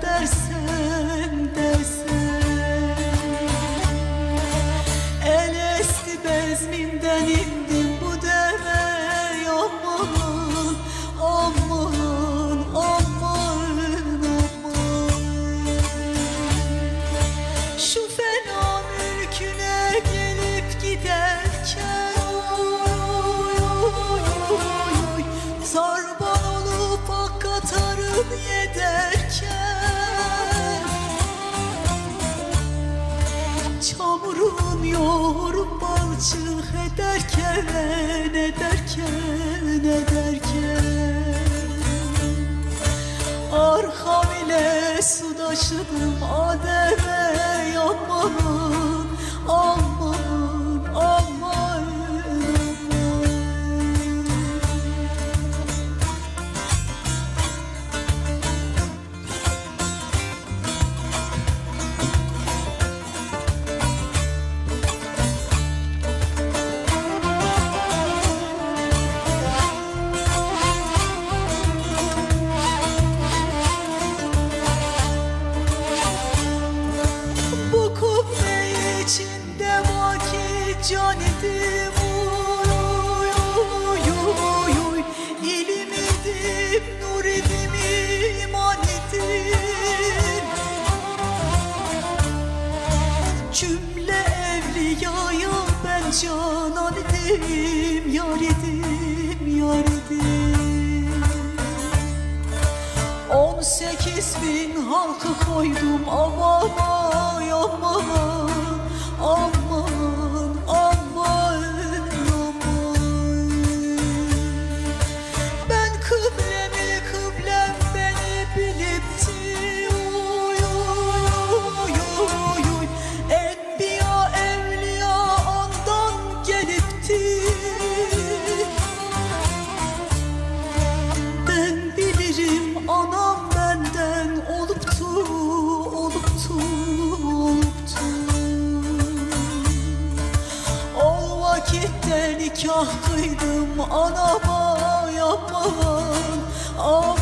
dersen dersen El esti bezminden indim bu deve Aman aman aman aman Şu fena mülküne gelip giderken Oy oy oy oy Sarban olup yederken Yorgun yorum balçık ederken Ederken, ederken. Arkam ile su taşıdım Adem'e yanmanın can idim Uy, uy, uy, uy. İlim idim, nur idim, iman idim Cümle evliyaya ben canan idim Yar idim, yar idim On bin halkı koydum amana yapmana Aman nikah kıydım anama yapman, aman,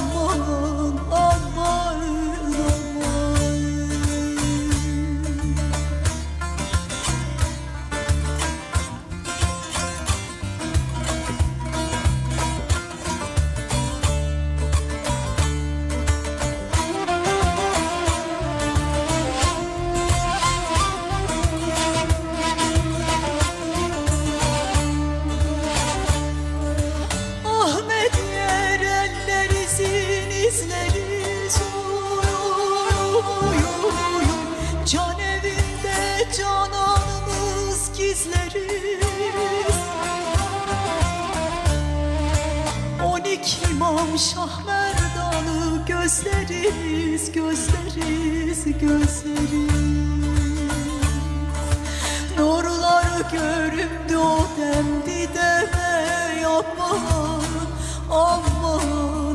gizleriz On iki imam Şah Merdan'ı gözleriz, gözleriz, gözleriz. Nurları göründü o demdi deme yapma aman